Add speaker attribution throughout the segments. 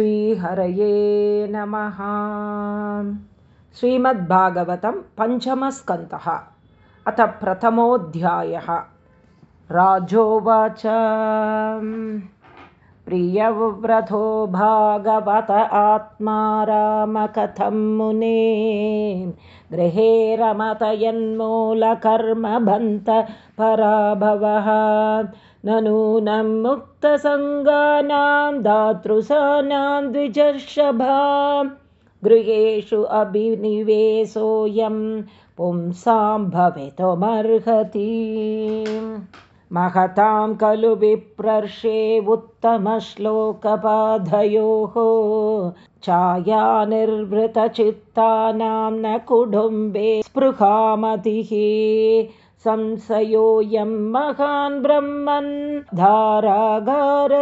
Speaker 1: श्रीहरये नमः। श्रीमद्भागवतं पञ्चमस्कन्धः। अथ प्रथमोऽध्यायः। राजोवाच। प्रियव्रतो भागवत आत्मा रामकथं मुने। गृहे रमतयन्मूलकर्मभन्त पराभवः न नूनं मुक्तसङ्गानां दातृसानां द्विजर्षभा। गृहेषु अभिनिवेशोऽयं पुंसां भवितुमर्हति। महतां खलु विप्रर्षे उत्तमश्लोकपाधयोः। छायानिर्वृतचित्तानां न कुटुम्बे स्पृहामतिः संशयोऽयं महान् ब्रह्मन् धारागारसुधादिषु।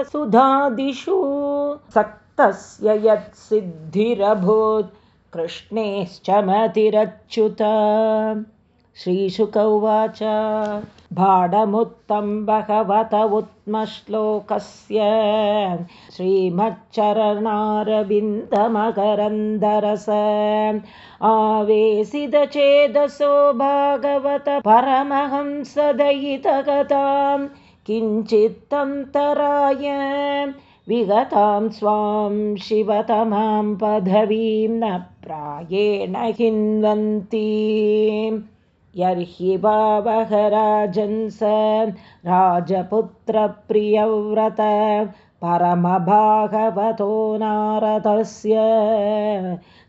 Speaker 1: सक्तस्य यत्सिद्धिरभूत् कृष्णेश्च मतिरच्युत श्रीशुक उवाच भाडमुत्तं भगवत उत्मश्लोकस्य श्रीमच्चरणारविन्दमकरन्दरस। आवेशितचेदसो भागवत परमहंसदयितगतां किञ्चित्तन्तराय विगतां स्वां शिवतमां पदवीं न प्रायेण हिन्वन्ति यर्हि भावहराजंस राजपुत्रप्रियव्रत परमभागवतो नारदस्य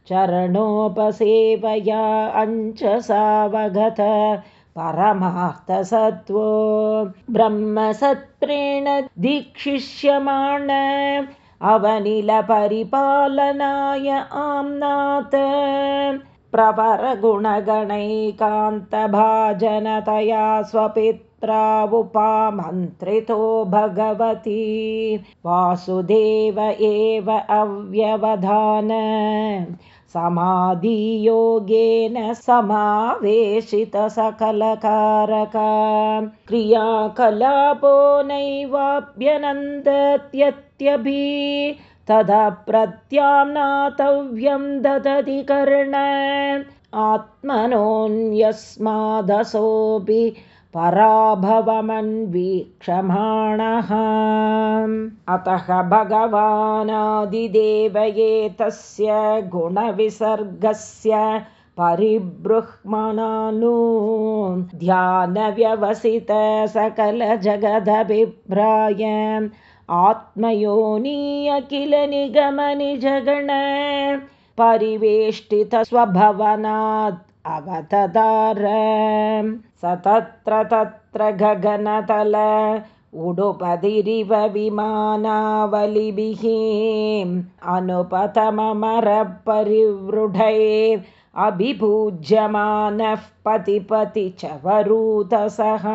Speaker 1: चरणोपसेवया अञ्चसावगत परमार्थसत्त्वो ब्रह्मसत्रेण दीक्षिष्यमाण अवनिलपरिपालनाय आम्नाथ प्रवरगुणगणैकान्तभाजनतया स्वपित्रा उपामन्त्रितो भगवती। वासुदेव एव अव्यवधान। समाधियोगेन समावेशितसकलकारका। क्रियाकलापो नैवाभ्यनन्दत्यत्यभि तदा प्रत्याम्नातव्यं ददति कर्ण। आत्मनोऽन्यस्मादसोऽपि पराभवमन्वीक्षमाणः। अतः भगवानादिदेव एतस्य गुणविसर्गस्य परिबृह्मणानु। ध्यानव्यवसित सकलजगदभिभ्राय आत्मयोनी अखिल निगमनिजगण परिवेष्टितस्वभवनात् अवतदार। स तत्र तत्र गगनतल उडुपदिरिव विमानावलिभिः अनुपतममरपरिवृढै अभिपूज्यमानः पतिपति च वरूतसः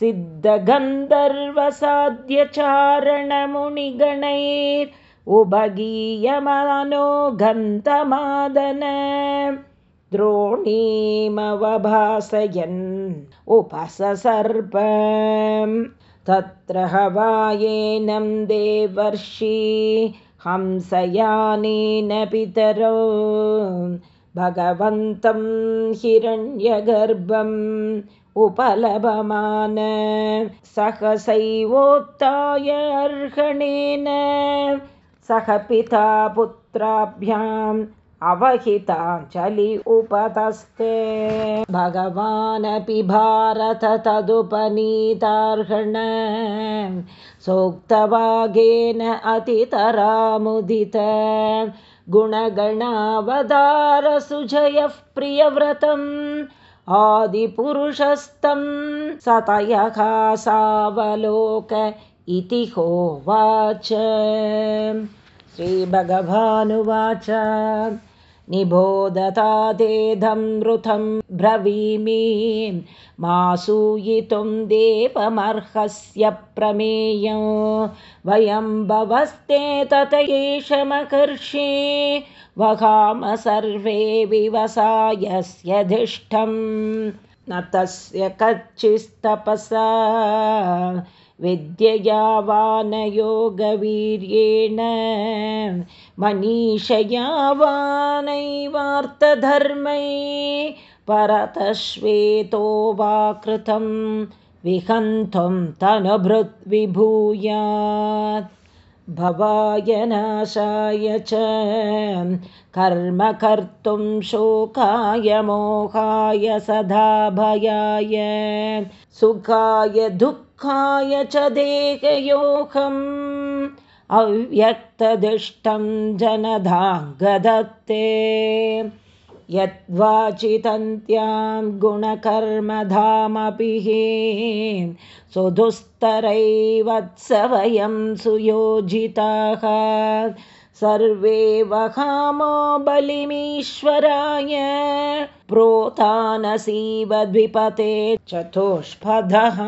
Speaker 1: सिद्धगन्धर्वसाध्यचारणमुनिगणैर् उभगीयमानो गन्तमादन द्रोणीमवभासयन् उपससर्प तत्र हवायेनं देवर्षि हंसयानेन पितरो। भगवन्तं हिरण्यगर्भम् उपलभमान। सहसैवोत्थाय अर्हणेन। सह पिता पुत्राभ्याम् अवहिताञ्जलि उपतस्ते। भगवानपि भारत तदुपनीतार्हण। सोक्तवागेन अतितरामुदित। गुणगणावदारसुजयः प्रियव्रतम् आदिपुरुषस्तं सतयः सावलोक इति होवाच। श्रीभगवानुवाच निबोधतादेधं वृथं ब्रवीमि मा सूयितुं देवमर्हस्य प्रमेयो। वयं भवस्ते तत एषमकर्षे वहाम सर्वे विवसायस्यधिष्ठं न तस्य कच्चिस्तपसा विद्यया वानयोगवीर्येण मनीषया वानैवार्थधर्मै परतश्वेतो वा कृतं विहन्तुं तनुभृद्विभूयात्। भवाय च कर्म कर्तुं शोकाय मोहाय सदा भयाय। सुखाय दुःखाय च देहयोहम् अव्यक्तदिष्टं जनधाङ्गदत्ते। यद्वाचितन्त्यां गुणकर्मधामपि सुदुस्तरैवत्स वयं सुयोजिताः सर्वे वहामो बलिमीश्वराय। प्रोतानसीवद्विपते चतुष्पदः।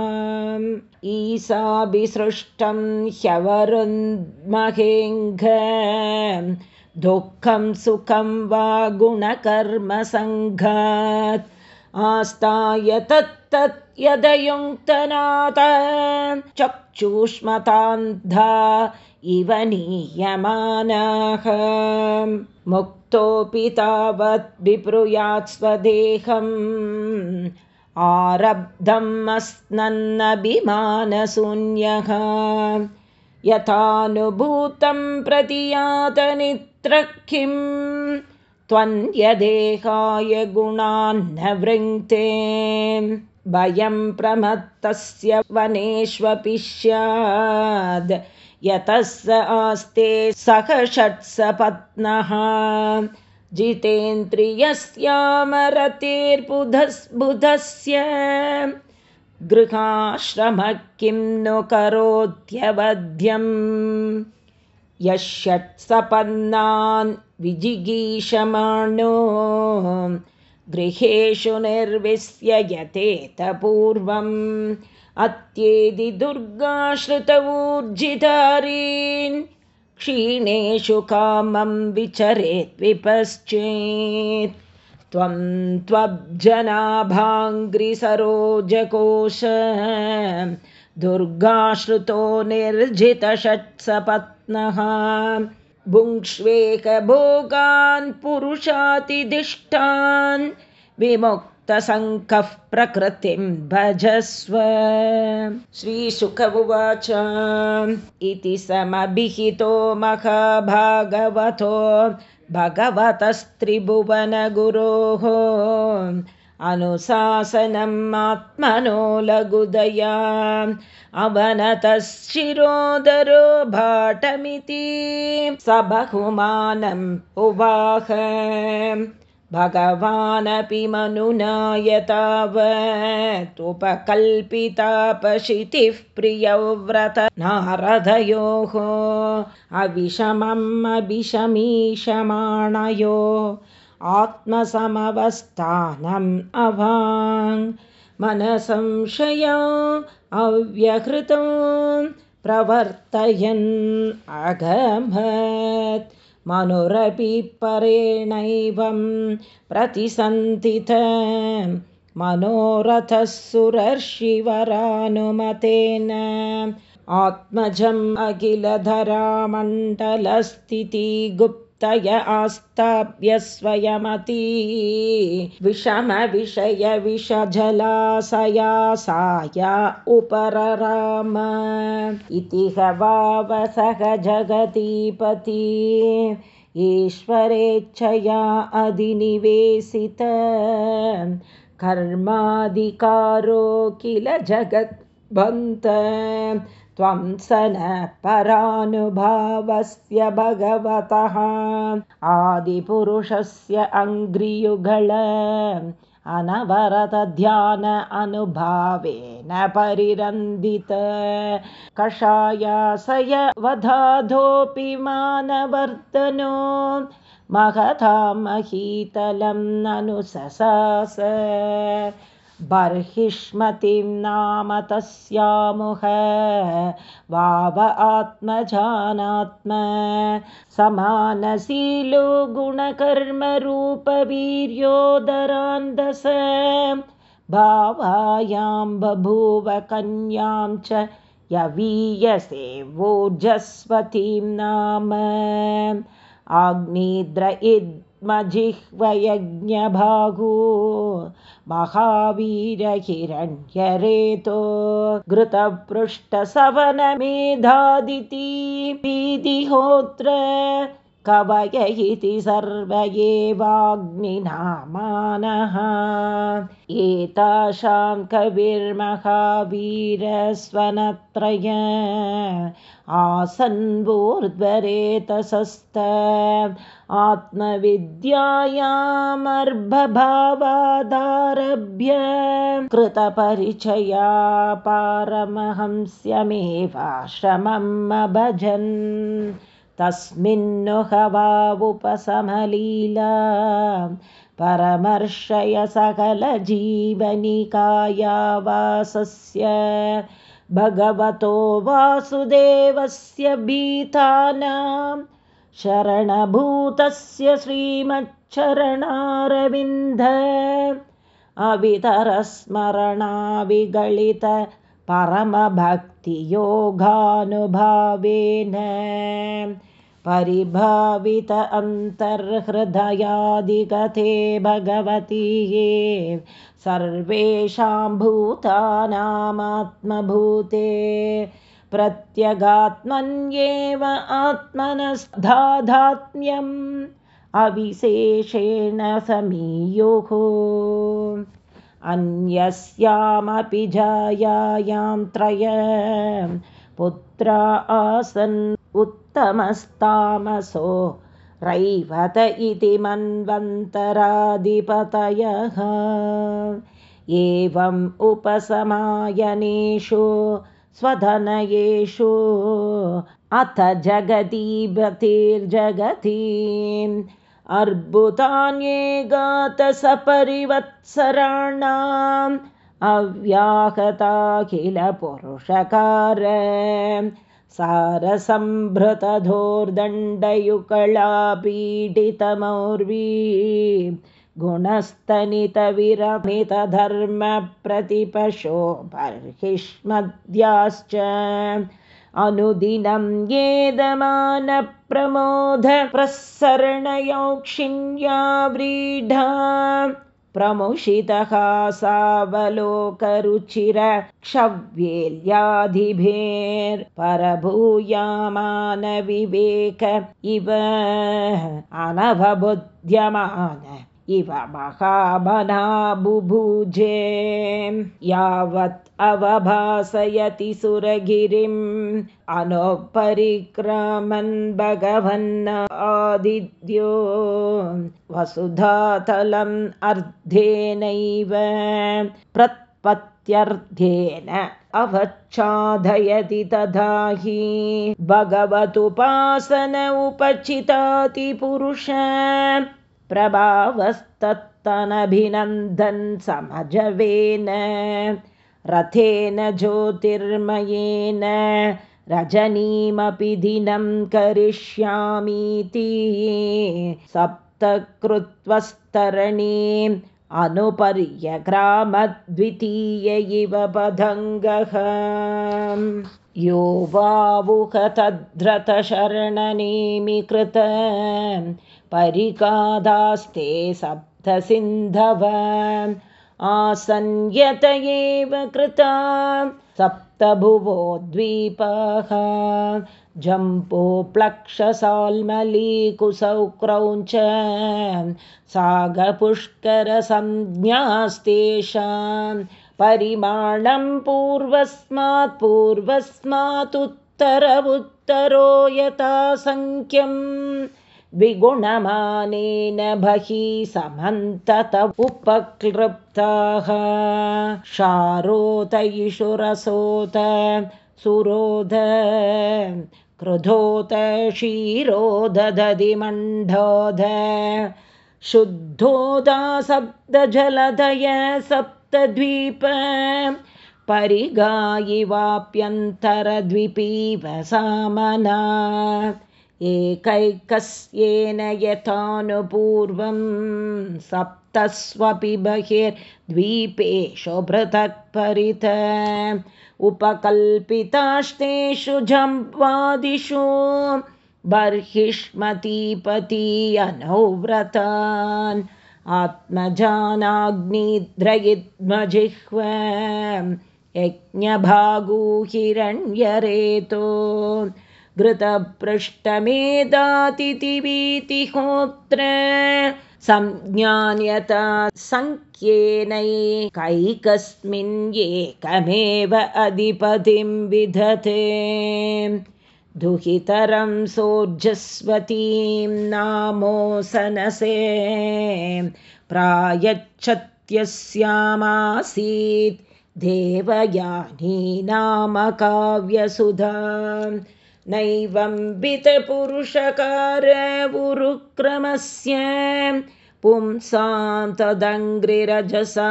Speaker 1: ईसाभिसृष्टं ह्यवरुन्महेङ्घ। दुःखं सुखं वा गुणकर्मसङ्घात्। आस्ताय तत्तत् यदयुङ्क्तनाथ। चक्षुष्मतान्धा इव नीयमानाः। मुक्तोऽपि तावत् विप्रुयात् स्वदेहम्। आरब्धम् अस्नन्नभिमानशून्यः। यथानुभूतं प्रतियातनित्रकिं त्वन्यदेहाय गुणान्न वृङ्क्ते। भयं प्रमत्तस्य वनेष्वपि स्याद् यतः स आस्ते सह षट्सपत्नः। जितेन्द्रियस्यामरतेर्बुधस्य गृहाश्रमः किं नु करोत्यवध्यम्? यः षट्सपन्नान् विजिगीषमाणो। गृहेषु निर्विश्य यतेतपूर्वम् अत्येदि दुर्गाश्रितवूर्जितारीन् क्षीणेषु कामं विचरेत् विपश्चेत्। त्वं त्वब्जनाभाङ्घ्रिसरोजकोश दुर्गाश्रुतो निर्जितषट्सपत्नः। भुङ्क्ष्वेकभोगान् पुरुषातिदिष्टान् विमुक्तसङ्कः प्रकृतिं भजस्व। श्रीशुक उवाच इति समभिहितो महाभागवतो। भगवतस्त्रिभुवनगुरोः। अनुशासनम् आत्मनो लघुदया। अवनतः शिरोदरो भाटमिति। स बहुमानम् उवाह भगवानपि मनुना यतावतुपकल्पितापशितिः प्रियौ व्रत नारदयोः अविषमम् अभिशमीषमाणयो आत्मसमवस्थानम् अभाङ् मनसंशया अव्यहृतो प्रवर्तयन् अगमत् मनुरपि परेणैवं प्रतिसन्धित। मनोरथः सुरर्षिवरानुमतेन आत्मजम् अखिलधरामण्डलस्थितिगुप्त तय आस्ताभ्य स्वयमती विषमविषयविषजलाशयासाय उपरराम। इति हवावसः जगतीपति ईश्वरेच्छया अधिनिवेशित। कर्माधिकारो किल जगद्भन्त त्वं स न परानुभावस्य भगवतः। आदिपुरुषस्य अङ्घ्रियुगळ अनवरतध्यान अनुभावेन परिरन्दित कषायासय वधाधोऽपि मानवर्तनो महता महीतलं ननु ससास बर्हिष्मतिं नाम तस्यामुह। वाव आत्मजानात्म। समानशीलो गुणकर्मरूपवीर्योदरान्दस भावायां बभूव कन्यां च यवीयसे वोजस्वतीं नाम। आग्निद्र इद्मजिह्वयज्ञभागो महावीरहिरण्यरेतो घृतपृष्ठसवनमेधादिति पीतिहोत्र कवय इति सर्व एवाग्निनामानः एतासां कविर्महावीरस्वनत्रय आसन्वोर्ध्वरेतसस्त। आत्मविद्यायामर्भभावादारभ्य। कृतपरिचया पारमहंस्यमेवाश्रमम् अभजन्। तस्मिन्नु उपशमलीला परमर्शय सकलजीवनिकायावासस्य भगवतो वासुदेवस्य भीतानां शरणभूतस्य श्रीमच्छरणारविन्द अवितरस्मरणाविगलित परमभक्तियोगानुभावेन परिभावित अन्तर्हृदयादिगते भगवती सर्वेषां भूतानामात्मभूते। प्रत्यगात्मन्येव आत्मनस्धाधात्म्यम् अविशेषेण समीयुः। अन्यस्यामपि जायायां त्रय पुत्रा आसन् उत्तमस्तामसो। रैवत इति मन्वन्तराधिपतयः। एवम् उपसमायनेषु स्वधनयेषु अथ जगतीपतिर्जगतीम् अर्बुतान्ये गातसपरिवत्सराणाम् अव्याहताखिलपुरुषकार सारसम्भृतधोर्दण्डयुकलापीडितमौर्वी गुणस्तनितविरमितधर्मप्रतिपशो बर्हिष्मद्याश्च अनुदिनं येदमानप्रमोदप्रसरणयोक्षिण्या व्रीढा प्रमुषितः सावलोकरुचिरक्षव्येल्याधिभेर्परभूयामानविवेक इव अनवबुध्यमान इव महाबना बुभुजे। यावत् अवभासयति सुरगिरिम्। अनुपरिक्रमन् भगवन् आदिद्यो वसुधातलम् अर्धेनैव। प्रत्पत्त्यर्धेन अवच्छादयति तथा हि। भगवतुपासन उपचितातिपुरुष प्रभावस्तत्तनभिनन्दन् समजवेन रथेन ज्योतिर्मयेन रजनीमपि दिनं करिष्यामीति। सप्तकृत्वस्तरणीम् अनुपर्यग्रामद्वितीय इव पदङ्गः। यो वावुहतध्रतशरणनेमि कृत परिकादास्ते सप्तसिन्धव। आसन्यत एव कृता सप्तभुवो द्वीपः जम्पोप्लक्षसाल्मलीकुसौक्रौञ्च सागपुष्करसंज्ञास्तेषां। परिमाणं पूर्वस्मात् पूर्वस्मात्तुत्तर उत्तरो यथा सङ्ख्यम् विगुणमानेन बहिः समन्तत उपक्लृप्ताः। शारोत इषुरसोत सुरोध क्रुधोत क्षीरोदधिमण्डोध शुद्धोदा सप्तजलधय सप्तद्वीप परिगायिवाप्यन्तरद्विपीव सामना एकैकस्येन यथानुपूर्वं सप्तस्वपि बहिर्द्वीपेषु पृथक् परित। उपकल्पितास्तेषु जम्वादिषु बर्हिष्मतीपती अनौव्रतान् आत्मजानाग्निद्रयिद्मजिह्व यज्ञभागूहिरण्यरेतो घृतपृष्ठमेधातिथिवीतिहोत्र संज्ञान्यता सङ्ख्येनैकैकस्मिन् एकमेव अधिपतिं विधते। दुहितरं सोर्जस्वतीं नामोसनसे प्रायच्छत्यस्यामासीत् देवयानी नाम काव्यसुधा नैवं वितपुरुषकारवुरुक्रमस्य पुंसां तदङ्घ्रिरजसा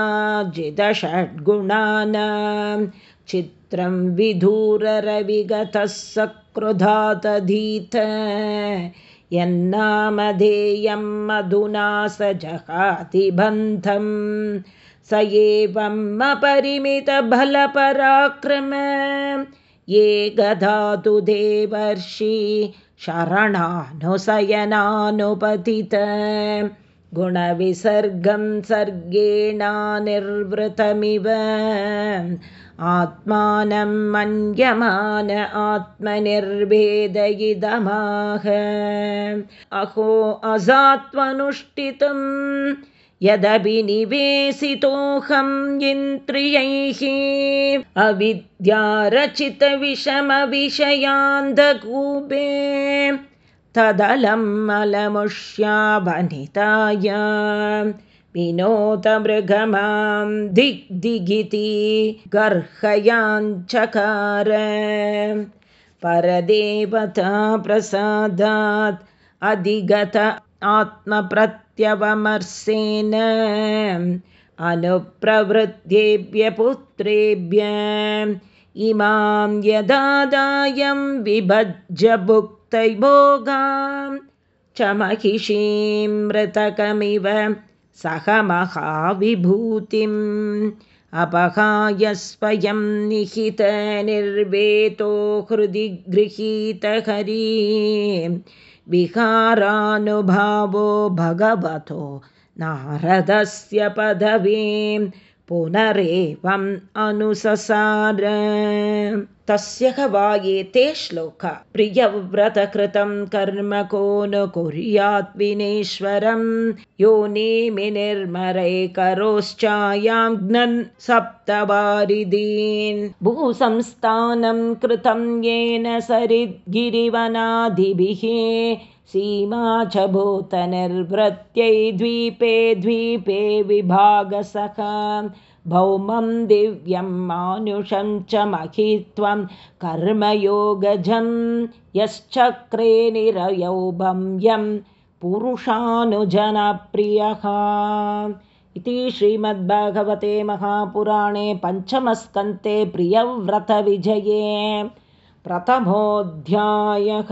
Speaker 1: जिदषड्गुणानां चित्रं विधूररविगतः सकृधातधीत यन्नामधेयं मधुना स जहातिबन्धं स एवम् अपरिमितबलपराक्रम ये गधातु देवर्षि शरणानुशयनानुपतित गुणविसर्गं सर्गेणानिर्वृतमिव आत्मानं मन्यमान आत्मनिर्भेदयिदमाह। अहो अजात्वनुष्ठितम् यदभिनिवेशितोऽहं इन्द्रियैः अविद्यारचितविषमविषयान्धकूपे तदलम् अलमुष्यावनिताय विनोदमृगमां दिग्दिगिति गर्हयाञ्चकार परदेवता प्रसादात् अधिगत आत्मप्रत्यवमर्सेन अनुप्रवृद्धेभ्य पुत्रेभ्य इमां यदादायं विभज्य च महिषीं मृतकमिव सह महाविभूतिम्। अपहाय स्वयं निहितनिर्वेतो हृदि गृहीतहरी विहारानुभावो भगवतो नारदस्य पदवीं पुनरेवम् अनुससार। तस्य वा एते श्लोका। प्रियव्रतकृतं कर्म को न कुर्यात् विनेश्वरं। यो नेमि निर्मरैकरोश्चायां ज्ञन् सप्तवारिदीन्। भूसंस्थानं कृतं येन सरिद्गिरिवनादिभिः सीमा च भूतनिर्वृत्यै द्वीपे द्वीपे विभागसः भौमं दिव्यं मानुषं च महित्वं कर्मयोगजं यश्चक्रे निरयौभं पुरुषानुजनप्रियः। इति श्रीमद्भगवते महापुराणे पञ्चमस्कन्ते प्रियव्रतविजये प्रथमोऽध्यायः